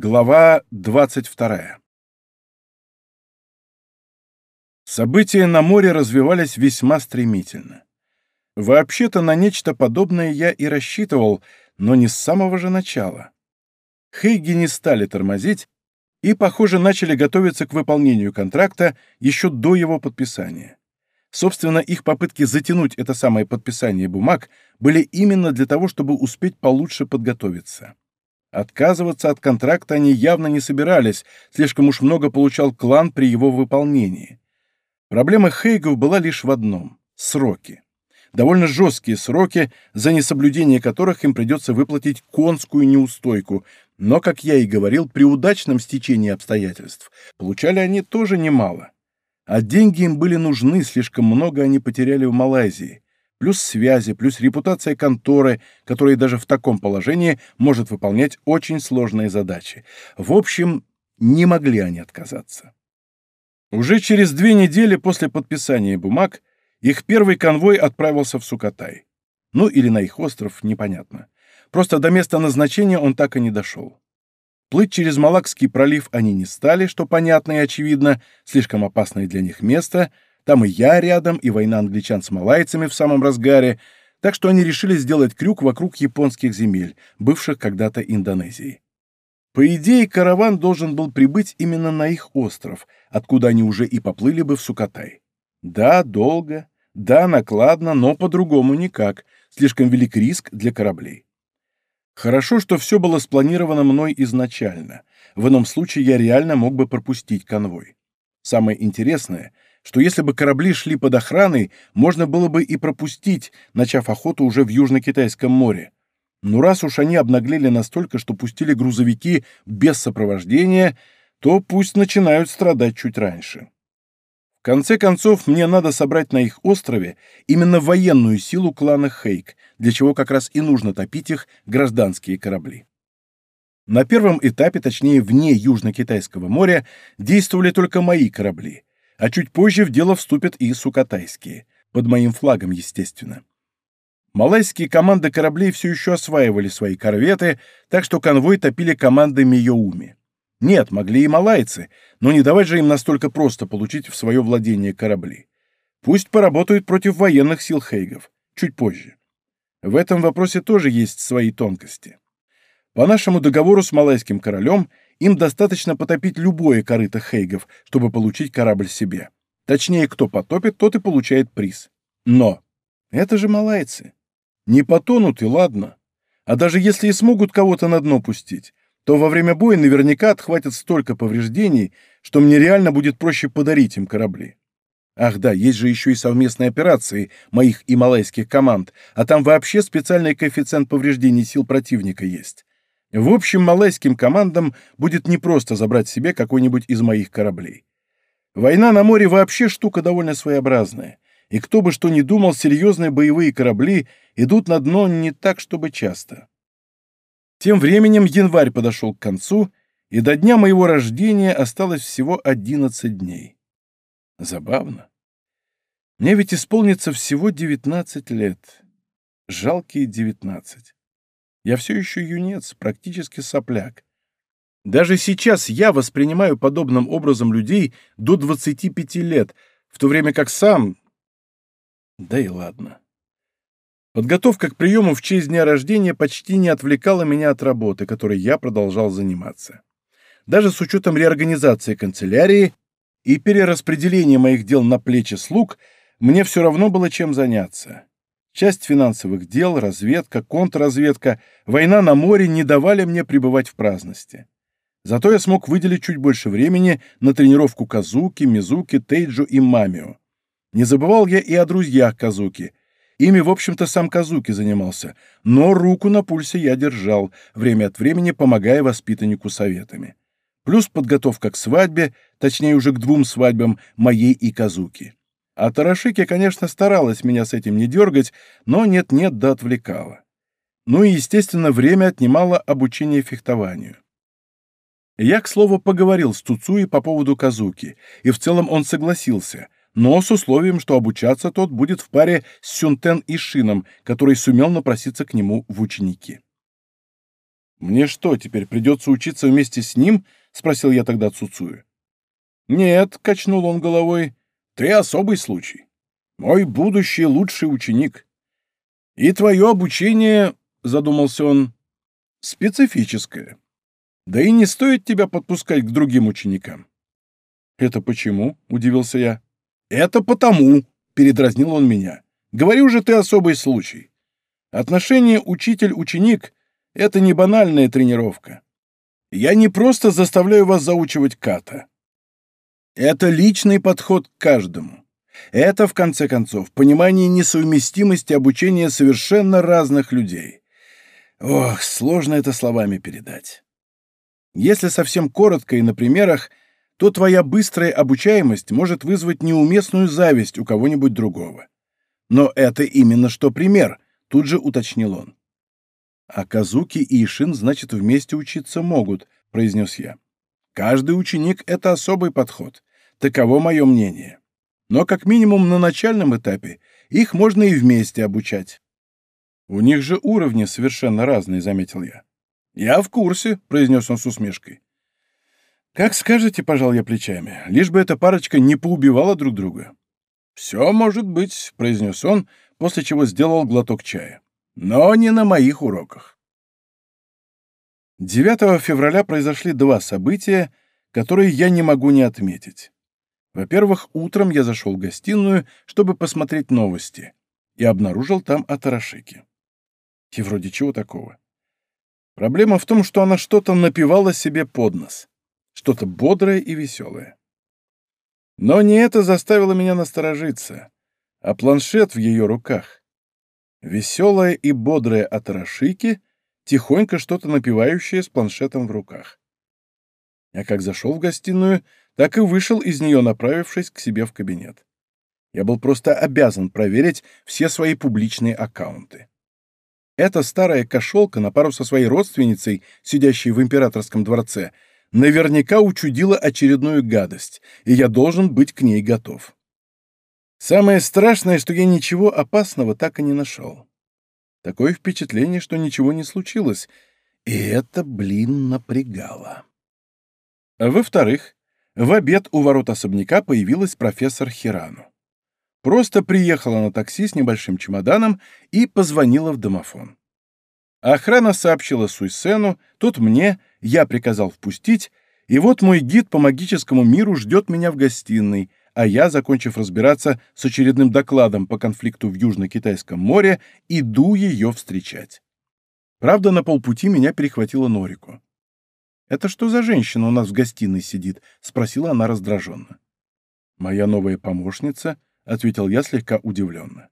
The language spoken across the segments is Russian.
Глава 22. События на море развивались весьма стремительно. Вообще-то на нечто подобное я и рассчитывал, но не с самого же начала. Хейги не стали тормозить и, похоже, начали готовиться к выполнению контракта еще до его подписания. Собственно, их попытки затянуть это самое подписание бумаг были именно для того, чтобы успеть получше подготовиться. Отказываться от контракта они явно не собирались, слишком уж много получал клан при его выполнении. Проблема Хейгов была лишь в одном — сроки. Довольно жесткие сроки, за несоблюдение которых им придется выплатить конскую неустойку, но, как я и говорил, при удачном стечении обстоятельств получали они тоже немало. А деньги им были нужны, слишком много они потеряли в Малайзии плюс связи, плюс репутация конторы, которая даже в таком положении может выполнять очень сложные задачи. В общем, не могли они отказаться. Уже через две недели после подписания бумаг их первый конвой отправился в Сукатай. Ну или на их остров, непонятно. Просто до места назначения он так и не дошел. Плыть через Малакский пролив они не стали, что понятно и очевидно, слишком опасное для них место — там и я рядом, и война англичан с малайцами в самом разгаре, так что они решили сделать крюк вокруг японских земель, бывших когда-то Индонезией. По идее, караван должен был прибыть именно на их остров, откуда они уже и поплыли бы в Сукатай. Да, долго, да, накладно, но по-другому никак, слишком велик риск для кораблей. Хорошо, что все было спланировано мной изначально. В ином случае я реально мог бы пропустить конвой. Самое интересное — что если бы корабли шли под охраной, можно было бы и пропустить, начав охоту уже в Южно-Китайском море. Но раз уж они обнаглели настолько, что пустили грузовики без сопровождения, то пусть начинают страдать чуть раньше. В конце концов, мне надо собрать на их острове именно военную силу клана Хейк, для чего как раз и нужно топить их гражданские корабли. На первом этапе, точнее вне Южно-Китайского моря, действовали только мои корабли, а чуть позже в дело вступят и сукатайские, под моим флагом, естественно. Малайские команды кораблей все еще осваивали свои корветы, так что конвой топили команды Миоуми. Нет, могли и малайцы, но не давать же им настолько просто получить в свое владение корабли. Пусть поработают против военных сил Хейгов, чуть позже. В этом вопросе тоже есть свои тонкости. По нашему договору с малайским королем им достаточно потопить любое корыто Хейгов, чтобы получить корабль себе. Точнее, кто потопит, тот и получает приз. Но это же малайцы. Не потонут и ладно. А даже если и смогут кого-то на дно пустить, то во время боя наверняка отхватят столько повреждений, что мне реально будет проще подарить им корабли. Ах да, есть же еще и совместные операции моих и малайских команд, а там вообще специальный коэффициент повреждений сил противника есть. В общем, малайским командам будет непросто забрать себе какой-нибудь из моих кораблей. Война на море вообще штука довольно своеобразная, и кто бы что ни думал, серьезные боевые корабли идут на дно не так, чтобы часто. Тем временем январь подошел к концу, и до дня моего рождения осталось всего 11 дней. Забавно. Мне ведь исполнится всего 19 лет. Жалкие 19. Я все еще юнец, практически сопляк. Даже сейчас я воспринимаю подобным образом людей до 25 лет, в то время как сам... Да и ладно. Подготовка к приему в честь дня рождения почти не отвлекала меня от работы, которой я продолжал заниматься. Даже с учетом реорганизации канцелярии и перераспределения моих дел на плечи слуг, мне все равно было чем заняться. Часть финансовых дел, разведка, контрразведка, война на море не давали мне пребывать в праздности. Зато я смог выделить чуть больше времени на тренировку Казуки, Мизуки, Тейджу и Мамио. Не забывал я и о друзьях Казуки. Ими, в общем-то, сам Казуки занимался, но руку на пульсе я держал, время от времени помогая воспитаннику советами. Плюс подготовка к свадьбе, точнее уже к двум свадьбам, моей и Казуки. А Тарашики, конечно, старалась меня с этим не дергать, но нет-нет да отвлекала. Ну и, естественно, время отнимало обучение фехтованию. Я, к слову, поговорил с Туцуи по поводу Казуки, и в целом он согласился, но с условием, что обучаться тот будет в паре с Сюнтен и Шином, который сумел напроситься к нему в ученики. «Мне что, теперь придется учиться вместе с ним?» — спросил я тогда Цуцую. «Нет», — качнул он головой, — «ты особый случай. Мой будущий лучший ученик. И твое обучение, — задумался он, — специфическое. Да и не стоит тебя подпускать к другим ученикам». «Это почему?» — удивился я. «Это потому», — передразнил он меня. «Говорю же, ты особый случай. Отношение учитель-ученик — это не банальная тренировка. Я не просто заставляю вас заучивать ката. Это личный подход к каждому. Это, в конце концов, понимание несовместимости обучения совершенно разных людей. Ох, сложно это словами передать. Если совсем коротко и на примерах, то твоя быстрая обучаемость может вызвать неуместную зависть у кого-нибудь другого. Но это именно что пример, тут же уточнил он. А Казуки и Ишин, значит, вместе учиться могут, произнес я. Каждый ученик — это особый подход. Таково мое мнение. Но как минимум на начальном этапе их можно и вместе обучать. У них же уровни совершенно разные, заметил я. Я в курсе, произнес он с усмешкой. «Как скажете, пожал я плечами, лишь бы эта парочка не поубивала друг друга». «Все может быть», — произнес он, после чего сделал глоток чая. «Но не на моих уроках». 9 февраля произошли два события, которые я не могу не отметить. Во-первых, утром я зашел в гостиную, чтобы посмотреть новости, и обнаружил там Атарашики. И вроде чего такого. Проблема в том, что она что-то напевала себе под нос что-то бодрое и веселое. Но не это заставило меня насторожиться, а планшет в ее руках. Веселая и бодрая от Рашики, тихонько что-то напивающее с планшетом в руках. Я как зашел в гостиную, так и вышел из нее, направившись к себе в кабинет. Я был просто обязан проверить все свои публичные аккаунты. Эта старая кошелка на пару со своей родственницей, сидящей в императорском дворце, наверняка учудила очередную гадость, и я должен быть к ней готов. Самое страшное, что я ничего опасного так и не нашел. Такое впечатление, что ничего не случилось, и это, блин, напрягало. Во-вторых, в обед у ворот особняка появилась профессор Хирану. Просто приехала на такси с небольшим чемоданом и позвонила в домофон. Охрана сообщила Суйсену, тут мне, я приказал впустить, и вот мой гид по магическому миру ждет меня в гостиной, а я, закончив разбираться с очередным докладом по конфликту в Южно-Китайском море, иду ее встречать. Правда, на полпути меня перехватила Норику. «Это что за женщина у нас в гостиной сидит?» — спросила она раздраженно. «Моя новая помощница», — ответил я слегка удивленно.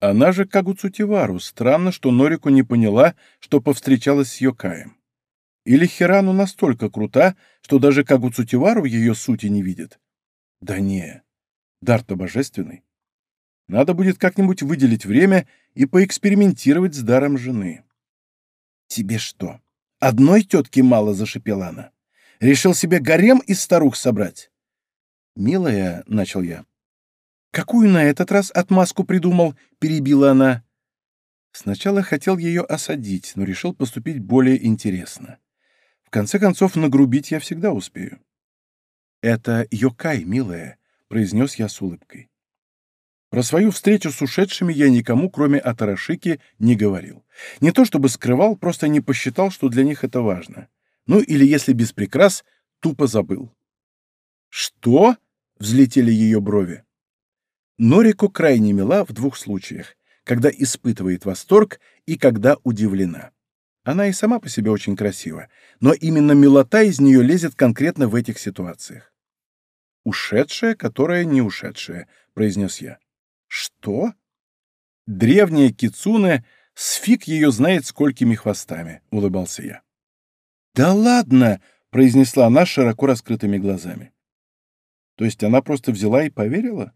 Она же Кагуцутивару. Странно, что Норику не поняла, что повстречалась с Йокаем. Или Хирану настолько крута, что даже Кагуцутивару ее сути не видит? Да не. Дар-то божественный. Надо будет как-нибудь выделить время и поэкспериментировать с даром жены. «Тебе что, одной тетки мало?» — зашипела она. «Решил себе гарем из старух собрать?» «Милая», — начал я, «Какую на этот раз отмазку придумал?» — перебила она. Сначала хотел ее осадить, но решил поступить более интересно. В конце концов, нагрубить я всегда успею. «Это Йокай, милая», — произнес я с улыбкой. Про свою встречу с ушедшими я никому, кроме Атарашики, не говорил. Не то чтобы скрывал, просто не посчитал, что для них это важно. Ну или, если без прикрас, тупо забыл. «Что?» — взлетели ее брови. Норико крайне мила в двух случаях, когда испытывает восторг и когда удивлена. Она и сама по себе очень красива, но именно милота из нее лезет конкретно в этих ситуациях. «Ушедшая, которая не ушедшая», — произнес я. «Что?» «Древняя кицуне, сфиг ее знает сколькими хвостами», — улыбался я. «Да ладно!» — произнесла она широко раскрытыми глазами. «То есть она просто взяла и поверила?»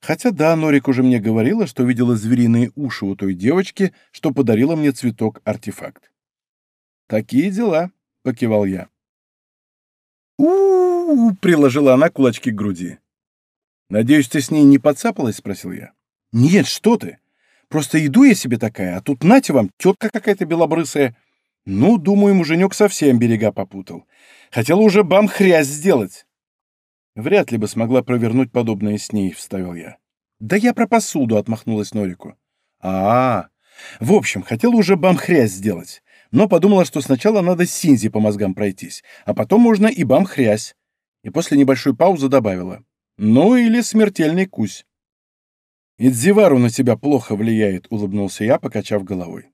Хотя да, Норик уже мне говорила, что видела звериные уши у той девочки, что подарила мне цветок-артефакт. «Такие дела», — покивал я. у, -у, приложила она кулачки к груди. «Надеюсь, ты с ней не подцапалась?» — спросил я. «Нет, что ты! Просто иду я себе такая, а тут нате вам, тетка какая-то белобрысая. Ну, думаю, муженек совсем берега попутал. Хотела уже бам-хрясь сделать. Вряд ли бы смогла провернуть подобное с ней, вставил я. Да я про посуду, отмахнулась Норику. А, -а, -а. в общем, хотела уже бам-хрясь сделать, но подумала, что сначала надо Синзи по мозгам пройтись, а потом можно и бам-хрясь. И после небольшой паузы добавила. Ну или смертельный кусь. «Идзивару на тебя плохо влияет», — улыбнулся я, покачав головой.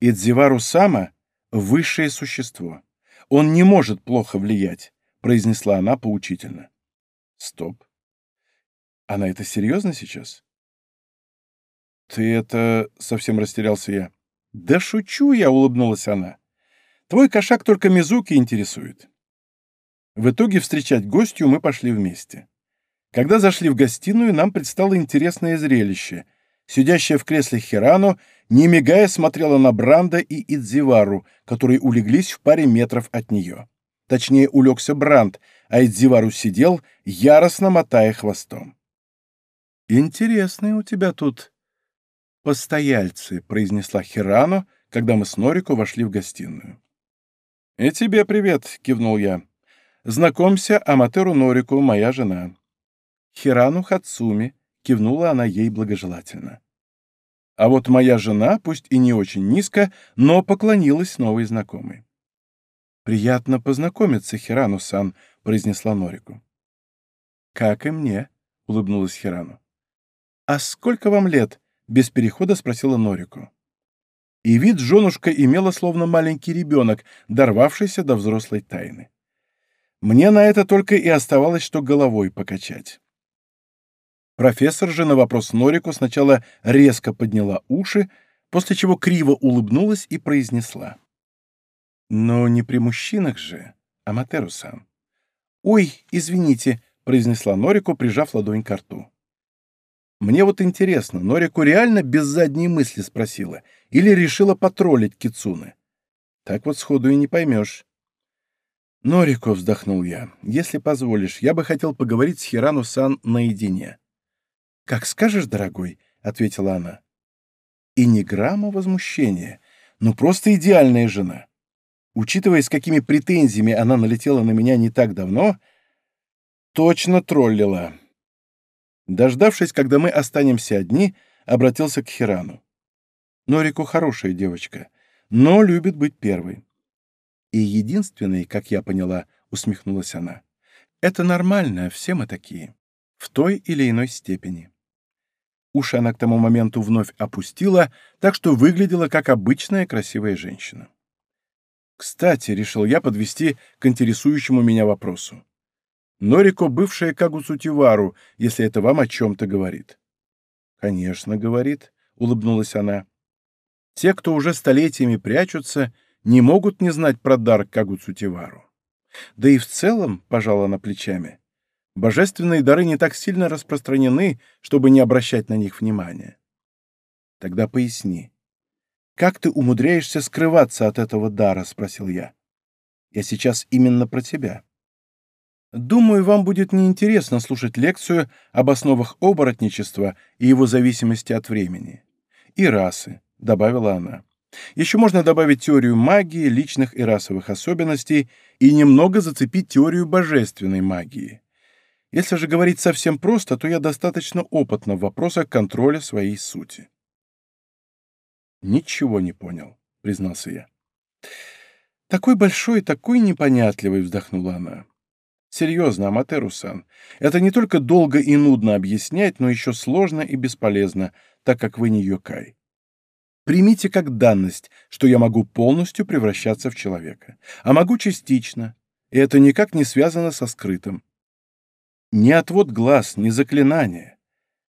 «Идзивару Сама — высшее существо. Он не может плохо влиять», — произнесла она поучительно. «Стоп. Она это серьезно сейчас?» «Ты это...» — совсем растерялся я. «Да шучу я», — улыбнулась она. «Твой кошак только Мизуки интересует». В итоге встречать гостью мы пошли вместе. Когда зашли в гостиную, нам предстало интересное зрелище. Сидящая в кресле Хирано, не мигая, смотрела на Бранда и Идзивару, которые улеглись в паре метров от нее. Точнее, улегся Бранд, а Идзивару сидел, яростно мотая хвостом. «Интересные у тебя тут постояльцы», — произнесла Хирано, когда мы с Норико вошли в гостиную. «И тебе привет», — кивнул я. «Знакомься, Аматеру Норику, моя жена». Хирану Хацуми, кивнула она ей благожелательно. А вот моя жена, пусть и не очень низко, но поклонилась новой знакомой. «Приятно познакомиться, Хирану-сан», — произнесла Норику. «Как и мне», — улыбнулась Хирану. «А сколько вам лет?» — без перехода спросила Норику. И вид женушка имела словно маленький ребенок, дорвавшийся до взрослой тайны. Мне на это только и оставалось, что головой покачать. Профессор же на вопрос Норику сначала резко подняла уши, после чего криво улыбнулась и произнесла. «Но не при мужчинах же, Аматеру-сан». «Ой, извините», — произнесла Норику, прижав ладонь к рту. Мне вот интересно, Норику реально без задней мысли спросила или решила потроллить Кицуны? Так вот сходу и не поймешь. «Норико», — вздохнул я, — «если позволишь, я бы хотел поговорить с Хирану-сан наедине». «Как скажешь, дорогой», — ответила она. И ни грамма возмущения. Ну, просто идеальная жена. Учитывая, с какими претензиями она налетела на меня не так давно, точно троллила. Дождавшись, когда мы останемся одни, обратился к Хирану. Норику хорошая девочка, но любит быть первой. И единственной, как я поняла, усмехнулась она. Это нормально, все мы такие. В той или иной степени. Уши она к тому моменту вновь опустила, так что выглядела как обычная красивая женщина. Кстати, решил я подвести к интересующему меня вопросу. Норико — бывшая Кагуцутивару, если это вам о чем-то говорит. «Конечно, — говорит», — улыбнулась она. «Те, кто уже столетиями прячутся, не могут не знать про дар Кагуцутивару. Да и в целом, — пожала она плечами, божественные дары не так сильно распространены, чтобы не обращать на них внимания. Тогда поясни. «Как ты умудряешься скрываться от этого дара?» — спросил я. «Я сейчас именно про тебя». «Думаю, вам будет неинтересно слушать лекцию об основах оборотничества и его зависимости от времени. И расы», — добавила она. «Еще можно добавить теорию магии, личных и расовых особенностей и немного зацепить теорию божественной магии. Если же говорить совсем просто, то я достаточно опытна в вопросах контроля своей сути. «Ничего не понял», — признался я. «Такой большой, такой непонятливый», — вздохнула она. «Серьезно, Аматеру-сан, это не только долго и нудно объяснять, но еще сложно и бесполезно, так как вы не Йокай. Примите как данность, что я могу полностью превращаться в человека, а могу частично, и это никак не связано со скрытым. Ни отвод глаз, ни заклинание.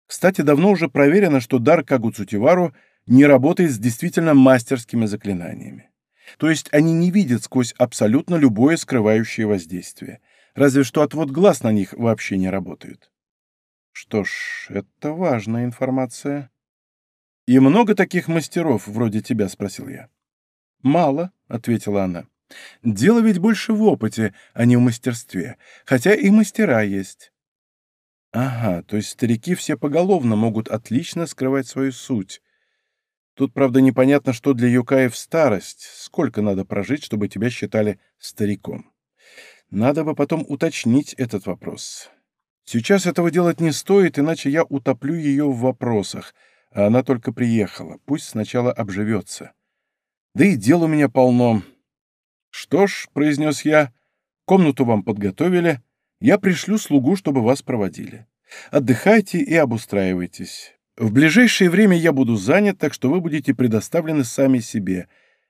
Кстати, давно уже проверено, что дар Кагуцутивару не работает с действительно мастерскими заклинаниями. То есть они не видят сквозь абсолютно любое скрывающее воздействие. Разве что отвод глаз на них вообще не работает. Что ж, это важная информация. «И много таких мастеров вроде тебя?» — спросил я. «Мало», — ответила она. Дело ведь больше в опыте, а не в мастерстве, хотя и мастера есть. Ага, то есть старики все поголовно могут отлично скрывать свою суть. Тут, правда, непонятно, что для Юкаев старость, сколько надо прожить, чтобы тебя считали стариком. Надо бы потом уточнить этот вопрос. Сейчас этого делать не стоит, иначе я утоплю ее в вопросах, а она только приехала. Пусть сначала обживется. Да и дел у меня полно. Что ж, — произнес я, — комнату вам подготовили, я пришлю слугу, чтобы вас проводили. Отдыхайте и обустраивайтесь. В ближайшее время я буду занят, так что вы будете предоставлены сами себе.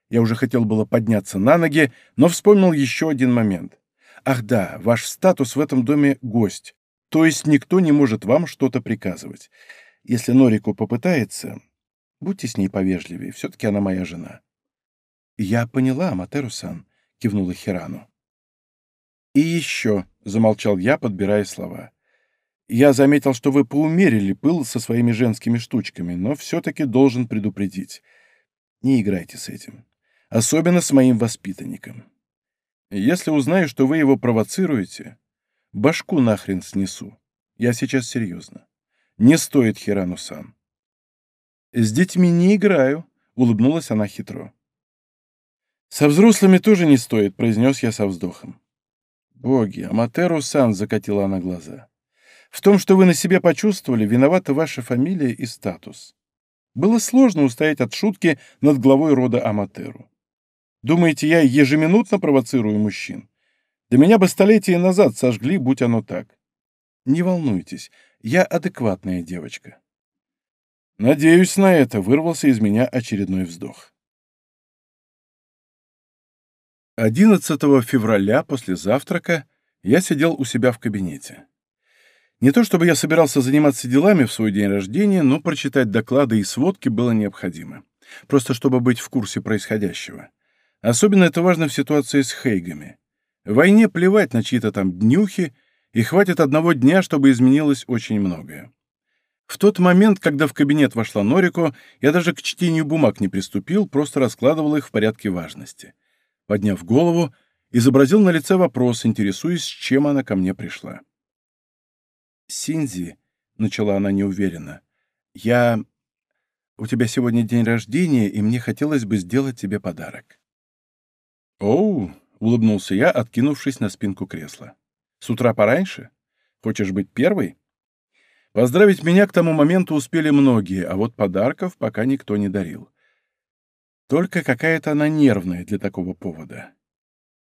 Я уже хотел было подняться на ноги, но вспомнил еще один момент. Ах да, ваш статус в этом доме — гость, то есть никто не может вам что-то приказывать. Если Норику попытается, будьте с ней повежливее, все-таки она моя жена. «Я поняла, Матеру-сан», — кивнула Хирану. «И еще», — замолчал я, подбирая слова. Я заметил, что вы поумерили пыл со своими женскими штучками, но все-таки должен предупредить. Не играйте с этим. Особенно с моим воспитанником. Если узнаю, что вы его провоцируете, башку нахрен снесу. Я сейчас серьезно. Не стоит Хирану-сан. «С детьми не играю», — улыбнулась она хитро. «Со взрослыми тоже не стоит», — произнес я со вздохом. «Боги, Аматеру-сан», — закатила она глаза. В том, что вы на себе почувствовали, виновата ваша фамилия и статус. Было сложно устоять от шутки над главой рода Аматеру. Думаете, я ежеминутно провоцирую мужчин? Да меня бы столетия назад сожгли, будь оно так. Не волнуйтесь, я адекватная девочка. Надеюсь на это, вырвался из меня очередной вздох. 11 февраля после завтрака я сидел у себя в кабинете. Не то чтобы я собирался заниматься делами в свой день рождения, но прочитать доклады и сводки было необходимо. Просто чтобы быть в курсе происходящего. Особенно это важно в ситуации с Хейгами. В войне плевать на чьи-то там днюхи, и хватит одного дня, чтобы изменилось очень многое. В тот момент, когда в кабинет вошла Норико, я даже к чтению бумаг не приступил, просто раскладывал их в порядке важности. Подняв голову, изобразил на лице вопрос, интересуясь, чем она ко мне пришла. «Синзи», — начала она неуверенно, — «я... У тебя сегодня день рождения, и мне хотелось бы сделать тебе подарок». «Оу», — улыбнулся я, откинувшись на спинку кресла. «С утра пораньше? Хочешь быть первой?» Поздравить меня к тому моменту успели многие, а вот подарков пока никто не дарил. Только какая-то она нервная для такого повода.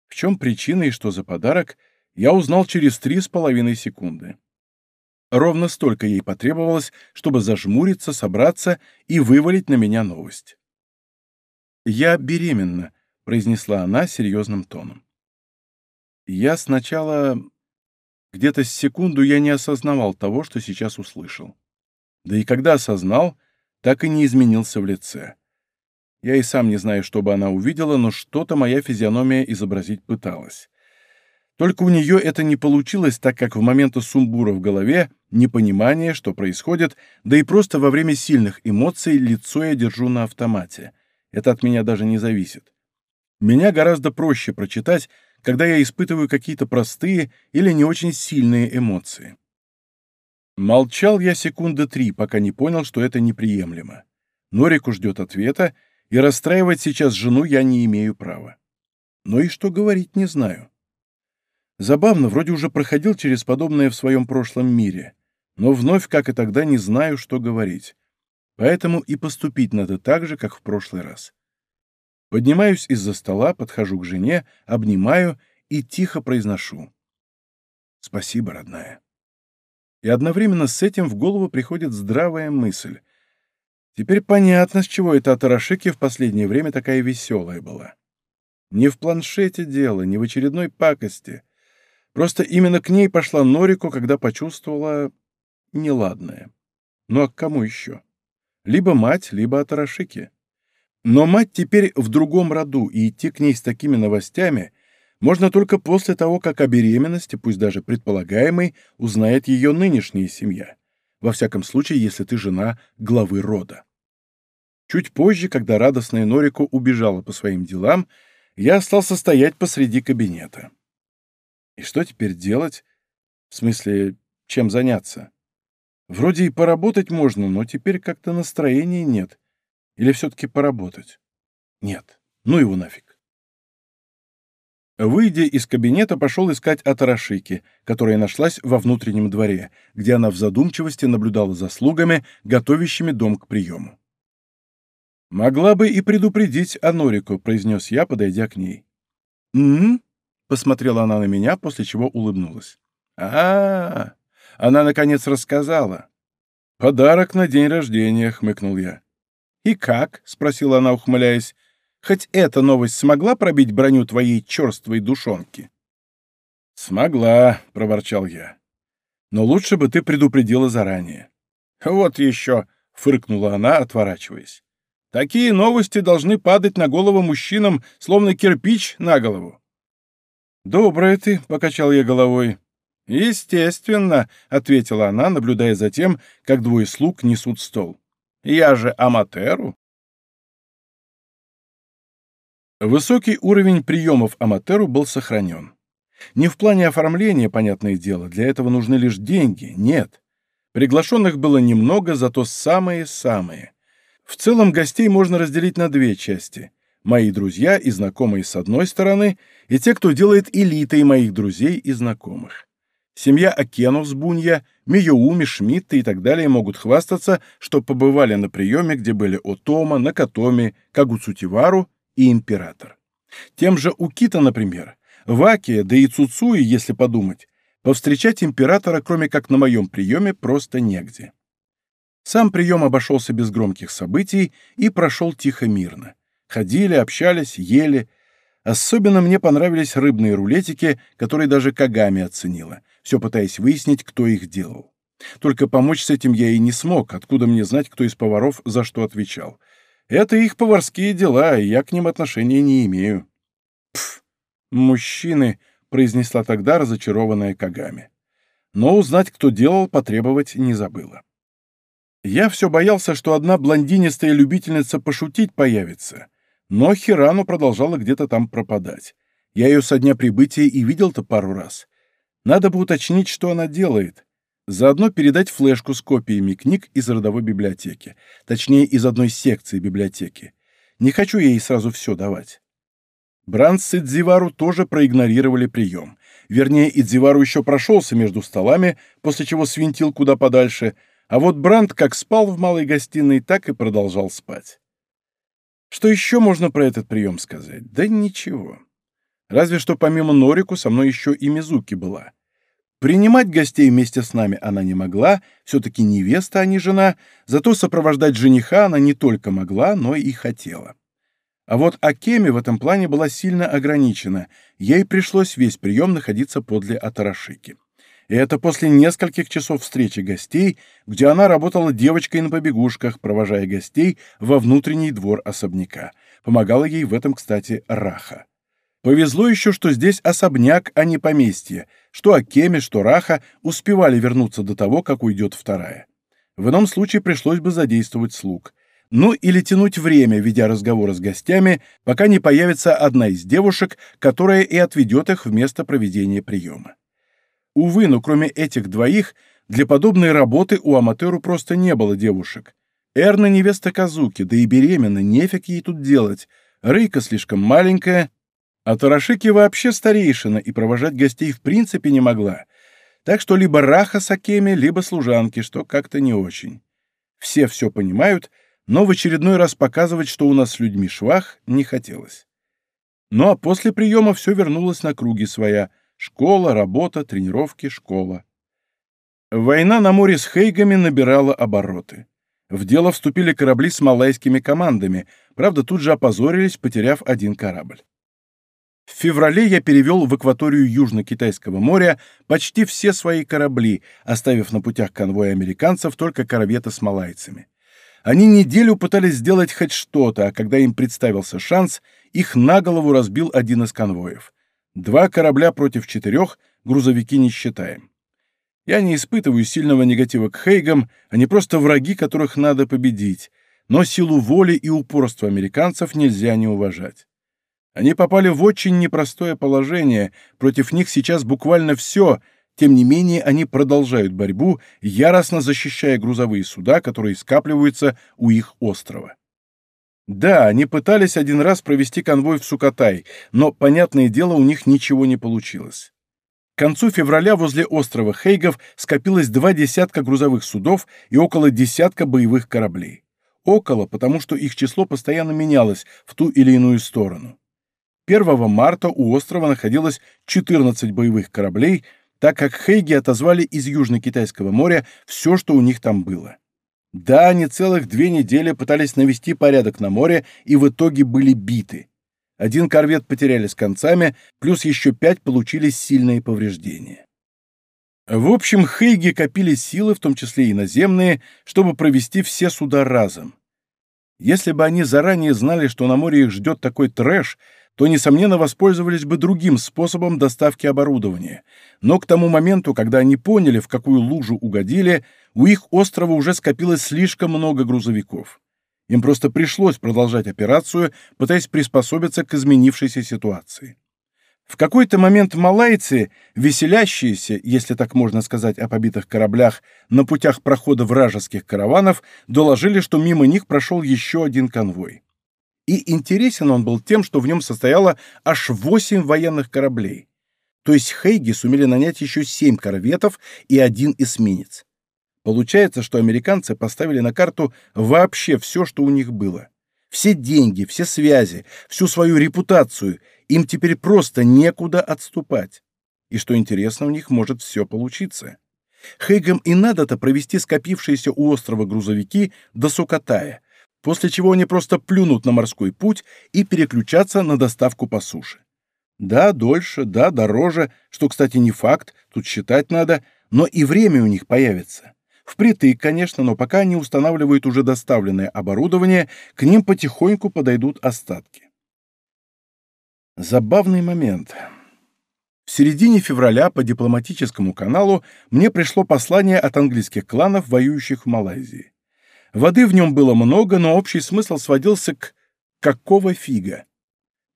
В чем причина и что за подарок, я узнал через три с половиной секунды. Ровно столько ей потребовалось, чтобы зажмуриться, собраться и вывалить на меня новость. «Я беременна», — произнесла она серьезным тоном. Я сначала... Где-то с секунду я не осознавал того, что сейчас услышал. Да и когда осознал, так и не изменился в лице. Я и сам не знаю, что бы она увидела, но что-то моя физиономия изобразить пыталась. Только у нее это не получилось, так как в моменты сумбура в голове, непонимание, что происходит, да и просто во время сильных эмоций лицо я держу на автомате. Это от меня даже не зависит. Меня гораздо проще прочитать, когда я испытываю какие-то простые или не очень сильные эмоции. Молчал я секунды три, пока не понял, что это неприемлемо. Норику ждет ответа, и расстраивать сейчас жену я не имею права. Но и что говорить не знаю. Забавно, вроде уже проходил через подобное в своем прошлом мире, но вновь, как и тогда, не знаю, что говорить. Поэтому и поступить надо так же, как в прошлый раз. Поднимаюсь из-за стола, подхожу к жене, обнимаю и тихо произношу. «Спасибо, родная». И одновременно с этим в голову приходит здравая мысль. Теперь понятно, с чего эта Атарашики в последнее время такая веселая была. Не в планшете дело, не в очередной пакости — Просто именно к ней пошла Норико, когда почувствовала неладное. Ну а к кому еще? Либо мать, либо Атарашики. Но мать теперь в другом роду, и идти к ней с такими новостями можно только после того, как о беременности, пусть даже предполагаемой, узнает ее нынешняя семья. Во всяком случае, если ты жена главы рода. Чуть позже, когда радостная Норико убежала по своим делам, я остался стоять посреди кабинета. И что теперь делать? В смысле, чем заняться? Вроде и поработать можно, но теперь как-то настроения нет. Или все-таки поработать? Нет, ну его нафиг. Выйдя из кабинета, пошел искать Атарашики, которая нашлась во внутреннем дворе, где она в задумчивости наблюдала за слугами, готовящими дом к приему. «Могла бы и предупредить Анорику», — произнес я, подойдя к ней. «М-м-м», посмотрела она на меня, после чего улыбнулась. а, -а, -а Она, наконец, рассказала. «Подарок на день рождения», — хмыкнул я. «И как?» — спросила она, ухмыляясь. Хоть эта новость смогла пробить броню твоей черствой душонки?» «Смогла», — проворчал я. «Но лучше бы ты предупредила заранее». «Вот еще», — фыркнула она, отворачиваясь. «Такие новости должны падать на голову мужчинам, словно кирпич на голову». «Добрая ты», — покачал я головой. «Естественно», — ответила она, наблюдая за тем, как двое слуг несут стол. «Я же Аматеру». Высокий уровень приемов Аматеру был сохранен. Не в плане оформления, понятное дело, для этого нужны лишь деньги, нет. Приглашенных было немного, зато самые-самые. В целом гостей можно разделить на две части. Мои друзья и знакомые с одной стороны, и те, кто делает элитой моих друзей и знакомых. Семья Акенов с Бунья, Миоуми, Шмидты и так далее могут хвастаться, что побывали на приеме, где были Отома, Накатоми, Кагуцутивару и император. Тем же у Кита, например, Вакия, да и Цуцуи, если подумать, повстречать императора, кроме как на моем приеме, просто негде. Сам прием обошелся без громких событий и прошел тихо-мирно. Ходили, общались, ели. Особенно мне понравились рыбные рулетики, которые даже Кагами оценила, все пытаясь выяснить, кто их делал. Только помочь с этим я и не смог, откуда мне знать, кто из поваров за что отвечал. Это их поварские дела, и я к ним отношения не имею. Пф, мужчины, произнесла тогда разочарованная Кагами. Но узнать, кто делал, потребовать не забыла. Я все боялся, что одна блондинистая любительница пошутить появится, но Хирану продолжала где-то там пропадать. Я ее со дня прибытия и видел-то пару раз. Надо бы уточнить, что она делает. Заодно передать флешку с копиями книг из родовой библиотеки. Точнее, из одной секции библиотеки. Не хочу ей сразу все давать. Бранд с Идзивару тоже проигнорировали прием. Вернее, Идзивару еще прошелся между столами, после чего свинтил куда подальше, а вот Бранд как спал в малой гостиной, так и продолжал спать. Что еще можно про этот прием сказать? Да ничего. Разве что помимо Норику со мной еще и Мизуки была. Принимать гостей вместе с нами она не могла, все-таки невеста, а не жена, зато сопровождать жениха она не только могла, но и хотела. А вот Акеми в этом плане была сильно ограничена, ей пришлось весь прием находиться подле Атарашики. И это после нескольких часов встречи гостей, где она работала девочкой на побегушках, провожая гостей во внутренний двор особняка. Помогала ей в этом, кстати, Раха. Повезло еще, что здесь особняк, а не поместье, что Акеми, что Раха успевали вернуться до того, как уйдет вторая. В ином случае пришлось бы задействовать слуг. Ну или тянуть время, ведя разговоры с гостями, пока не появится одна из девушек, которая и отведет их в место проведения приема. Увы, но кроме этих двоих, для подобной работы у Аматеру просто не было девушек. Эрна невеста Казуки, да и беременна, нефиг ей тут делать. Рейка слишком маленькая, а Тарашики вообще старейшина и провожать гостей в принципе не могла. Так что либо Раха с Акеми, либо служанки, что как-то не очень. Все все понимают, но в очередной раз показывать, что у нас с людьми швах, не хотелось. Ну а после приема все вернулось на круги своя. Школа, работа, тренировки, школа. Война на море с Хейгами набирала обороты. В дело вступили корабли с малайскими командами, правда, тут же опозорились, потеряв один корабль. В феврале я перевел в акваторию Южно-Китайского моря почти все свои корабли, оставив на путях конвоя американцев только корветы с малайцами. Они неделю пытались сделать хоть что-то, а когда им представился шанс, их на голову разбил один из конвоев. Два корабля против четырех, грузовики не считаем. Я не испытываю сильного негатива к Хейгам, они просто враги, которых надо победить, но силу воли и упорства американцев нельзя не уважать. Они попали в очень непростое положение, против них сейчас буквально все, тем не менее они продолжают борьбу, яростно защищая грузовые суда, которые скапливаются у их острова. Да, они пытались один раз провести конвой в Сукатай, но, понятное дело, у них ничего не получилось. К концу февраля возле острова Хейгов скопилось два десятка грузовых судов и около десятка боевых кораблей. Около, потому что их число постоянно менялось в ту или иную сторону. 1 марта у острова находилось 14 боевых кораблей, так как Хейги отозвали из Южно-Китайского моря все, что у них там было. Да, они целых две недели пытались навести порядок на море и в итоге были биты. Один корвет потеряли с концами, плюс еще пять получили сильные повреждения. В общем, Хейги копили силы, в том числе и наземные, чтобы провести все суда разом. Если бы они заранее знали, что на море их ждет такой трэш, то, несомненно, воспользовались бы другим способом доставки оборудования. Но к тому моменту, когда они поняли, в какую лужу угодили, у их острова уже скопилось слишком много грузовиков. Им просто пришлось продолжать операцию, пытаясь приспособиться к изменившейся ситуации. В какой-то момент малайцы, веселящиеся, если так можно сказать о побитых кораблях, на путях прохода вражеских караванов, доложили, что мимо них прошел еще один конвой. И интересен он был тем, что в нем состояло аж восемь военных кораблей. То есть Хейги сумели нанять еще семь корветов и один эсминец. Получается, что американцы поставили на карту вообще все, что у них было. Все деньги, все связи, всю свою репутацию. Им теперь просто некуда отступать. И что интересно, у них может все получиться. Хейгам и надо-то провести скопившиеся у острова грузовики до Сукатая, после чего они просто плюнут на морской путь и переключатся на доставку по суше. Да, дольше, да, дороже, что, кстати, не факт, тут считать надо, но и время у них появится. Впритык, конечно, но пока они устанавливают уже доставленное оборудование, к ним потихоньку подойдут остатки. Забавный момент. В середине февраля по дипломатическому каналу мне пришло послание от английских кланов, воюющих в Малайзии. Воды в нем было много, но общий смысл сводился к «какого фига?».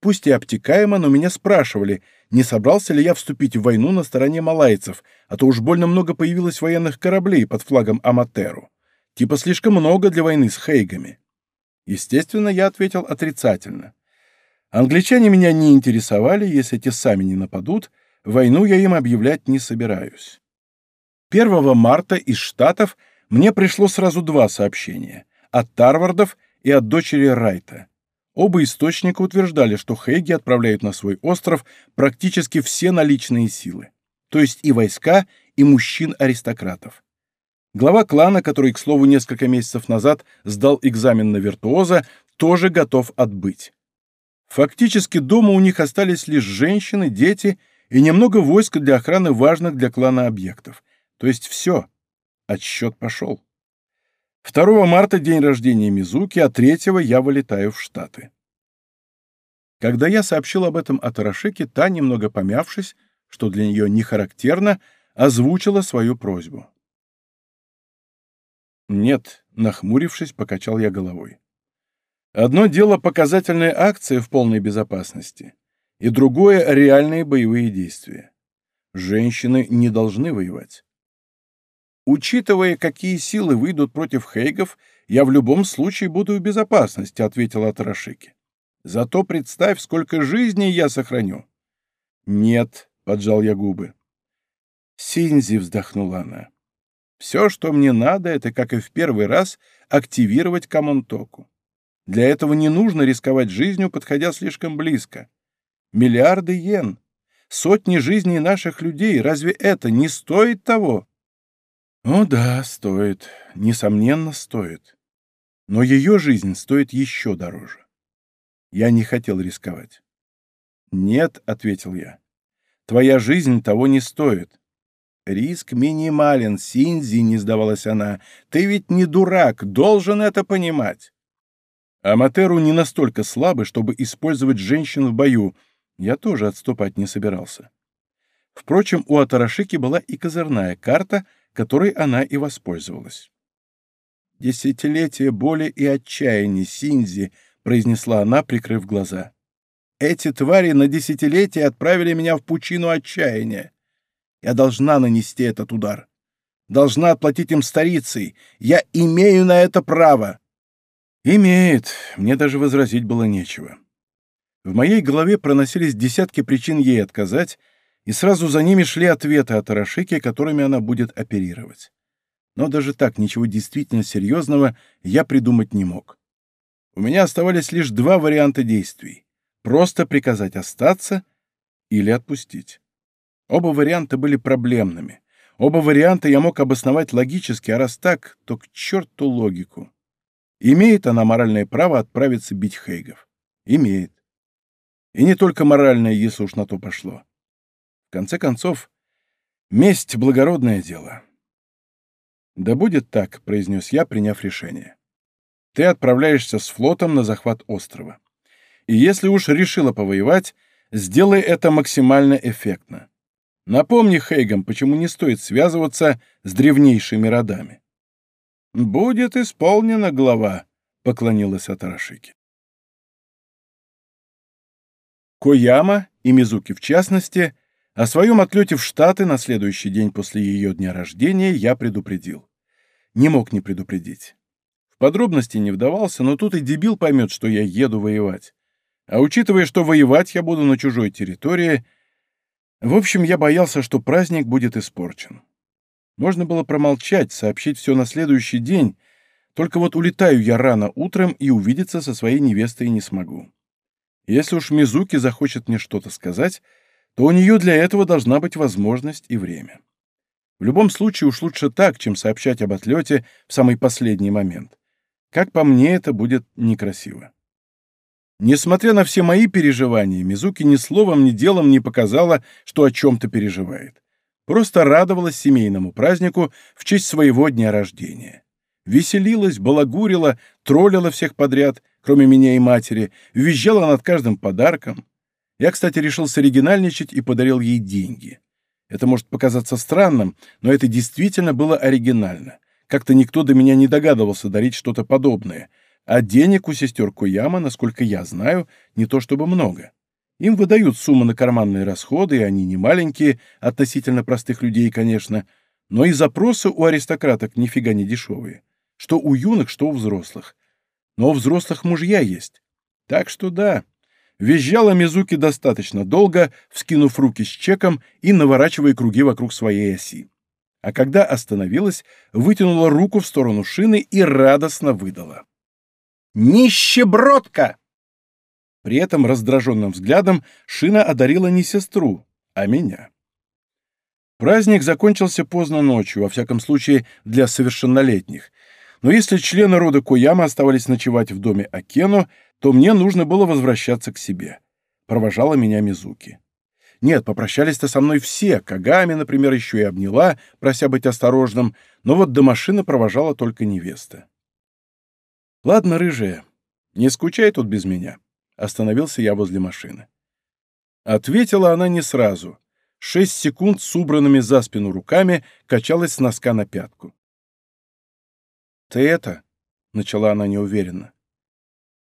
Пусть и обтекаемо, но меня спрашивали, не собрался ли я вступить в войну на стороне малайцев, а то уж больно много появилось военных кораблей под флагом Аматеру. Типа слишком много для войны с Хейгами. Естественно, я ответил отрицательно. Англичане меня не интересовали, если те сами не нападут, войну я им объявлять не собираюсь. 1 марта из Штатов мне пришло сразу два сообщения — от Тарвардов и от дочери Райта. Оба источника утверждали, что Хейги отправляют на свой остров практически все наличные силы, то есть и войска, и мужчин-аристократов. Глава клана, который, к слову, несколько месяцев назад сдал экзамен на виртуоза, тоже готов отбыть. Фактически дома у них остались лишь женщины, дети и немного войска для охраны важных для клана объектов. То есть все. Отсчет пошел. 2 марта день рождения Мизуки, а 3 я вылетаю в Штаты. Когда я сообщил об этом Атарашике, та, немного помявшись, что для нее не характерно, озвучила свою просьбу. «Нет», — нахмурившись, покачал я головой. «Одно дело показательная акция в полной безопасности, и другое — реальные боевые действия. Женщины не должны воевать. «Учитывая, какие силы выйдут против Хейгов, я в любом случае буду в безопасности», — ответила Тарашики. «Зато представь, сколько жизней я сохраню». «Нет», — поджал я губы. Синзи вздохнула она. «Все, что мне надо, это, как и в первый раз, активировать Камонтоку. Для этого не нужно рисковать жизнью, подходя слишком близко. Миллиарды йен, сотни жизней наших людей, разве это не стоит того?» О да, стоит. Несомненно, стоит. Но ее жизнь стоит еще дороже. Я не хотел рисковать. «Нет», — ответил я. «Твоя жизнь того не стоит». «Риск минимален, Синзи», — не сдавалась она. «Ты ведь не дурак, должен это понимать». Аматеру не настолько слабы, чтобы использовать женщин в бою. Я тоже отступать не собирался. Впрочем, у Атарашики была и козырная карта — которой она и воспользовалась. «Десятилетие боли и отчаяния, Синзи», — произнесла она, прикрыв глаза. «Эти твари на десятилетие отправили меня в пучину отчаяния. Я должна нанести этот удар. Должна отплатить им старицей. Я имею на это право». Имеет. Мне даже возразить было нечего. В моей голове проносились десятки причин ей отказать, и сразу за ними шли ответы от Арашики, которыми она будет оперировать. Но даже так ничего действительно серьезного я придумать не мог. У меня оставались лишь два варианта действий. Просто приказать остаться или отпустить. Оба варианта были проблемными. Оба варианта я мог обосновать логически, а раз так, то к черту логику. Имеет она моральное право отправиться бить Хейгов? Имеет. И не только моральное, если уж на то пошло. Конце концов, месть — благородное дело. «Да будет так», — произнес я, приняв решение. «Ты отправляешься с флотом на захват острова. И если уж решила повоевать, сделай это максимально эффектно. Напомни Хейгам, почему не стоит связываться с древнейшими родами». «Будет исполнена глава», — поклонилась Атарашики. Кояма, и Мизуки в частности, о своем отлете в Штаты на следующий день после ее дня рождения я предупредил. Не мог не предупредить. В подробности не вдавался, но тут и дебил поймет, что я еду воевать. А учитывая, что воевать я буду на чужой территории, в общем, я боялся, что праздник будет испорчен. Можно было промолчать, сообщить все на следующий день, только вот улетаю я рано утром и увидеться со своей невестой не смогу. Если уж Мизуки захочет мне что-то сказать, то у нее для этого должна быть возможность и время. В любом случае уж лучше так, чем сообщать об отлете в самый последний момент. Как по мне, это будет некрасиво. Несмотря на все мои переживания, Мизуки ни словом, ни делом не показала, что о чем-то переживает. Просто радовалась семейному празднику в честь своего дня рождения. Веселилась, балагурила, троллила всех подряд — кроме меня и матери, визжала над каждым подарком. Я, кстати, решил соригинальничать и подарил ей деньги. Это может показаться странным, но это действительно было оригинально. Как-то никто до меня не догадывался дарить что-то подобное. А денег у сестер Куяма, насколько я знаю, не то чтобы много. Им выдают суммы на карманные расходы, и они не маленькие, относительно простых людей, конечно, но и запросы у аристократок нифига не дешевые. Что у юных, что у взрослых но у взрослых мужья есть. Так что да, визжала Мизуки достаточно долго, вскинув руки с чеком и наворачивая круги вокруг своей оси. А когда остановилась, вытянула руку в сторону шины и радостно выдала. «Нищебродка!» При этом раздраженным взглядом шина одарила не сестру, а меня. Праздник закончился поздно ночью, во всяком случае для совершеннолетних, но если члены рода Куяма оставались ночевать в доме Акену, то мне нужно было возвращаться к себе. Провожала меня Мизуки. Нет, попрощались-то со мной все, Кагами, например, еще и обняла, прося быть осторожным, но вот до машины провожала только невеста. «Ладно, рыжая, не скучай тут без меня», — остановился я возле машины. Ответила она не сразу. Шесть секунд с убранными за спину руками качалась с носка на пятку. «Ты это...» — начала она неуверенно.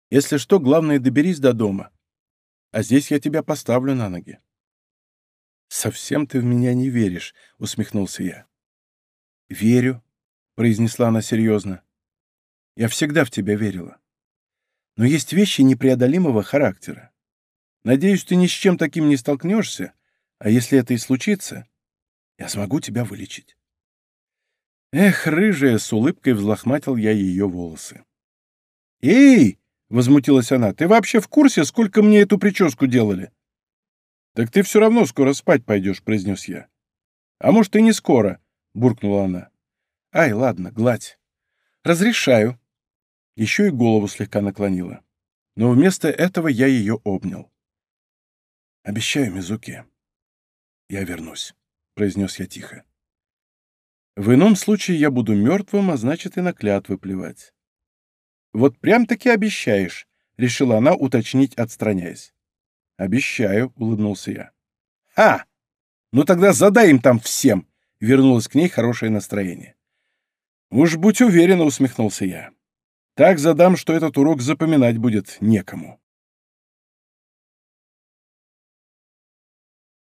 «Если что, главное, доберись до дома. А здесь я тебя поставлю на ноги». «Совсем ты в меня не веришь», — усмехнулся я. «Верю», — произнесла она серьезно. «Я всегда в тебя верила. Но есть вещи непреодолимого характера. Надеюсь, ты ни с чем таким не столкнешься, а если это и случится, я смогу тебя вылечить». Эх, рыжая, с улыбкой взлохматил я ее волосы. «Эй!» — возмутилась она. «Ты вообще в курсе, сколько мне эту прическу делали?» «Так ты все равно скоро спать пойдешь», — произнес я. «А может, и не скоро», — буркнула она. «Ай, ладно, гладь. Разрешаю». Еще и голову слегка наклонила. Но вместо этого я ее обнял. «Обещаю, Мизуки, я вернусь», — произнес я тихо. В ином случае я буду мертвым, а значит и на клятвы плевать. «Вот прям-таки обещаешь», — решила она уточнить, отстраняясь. «Обещаю», — улыбнулся я. «А! Ну тогда задай им там всем!» — вернулось к ней хорошее настроение. «Уж будь уверена», — усмехнулся я. «Так задам, что этот урок запоминать будет некому».